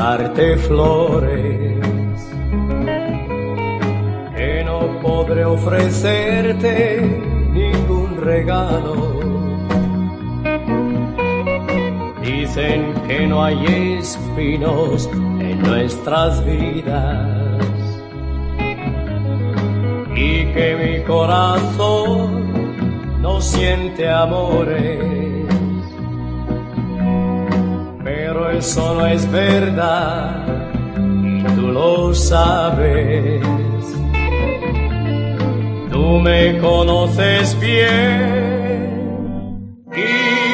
darte flores, que no podré ofrecerte ningún regalo. Dicen que no hay espinos en nuestras vidas y que mi corazón no siente amores. Eso no es verdad tú lo sabes. Tú me conoces bien y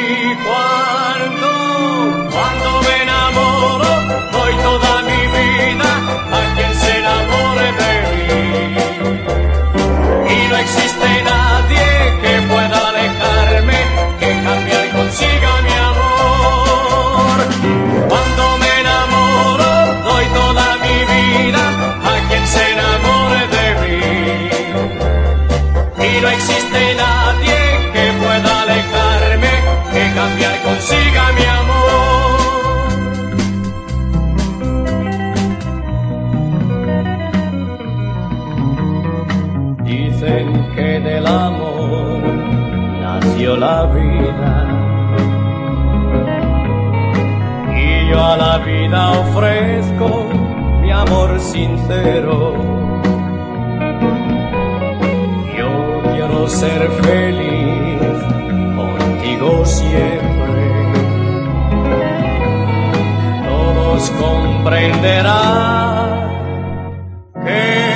No existe nadie que pueda alejarme, que cambiar consiga mi amor. Dicen que del amor nació la vida. Y yo a la vida ofrezco mi amor sincero. ser feliz contigo siempre. Todos comprenderán que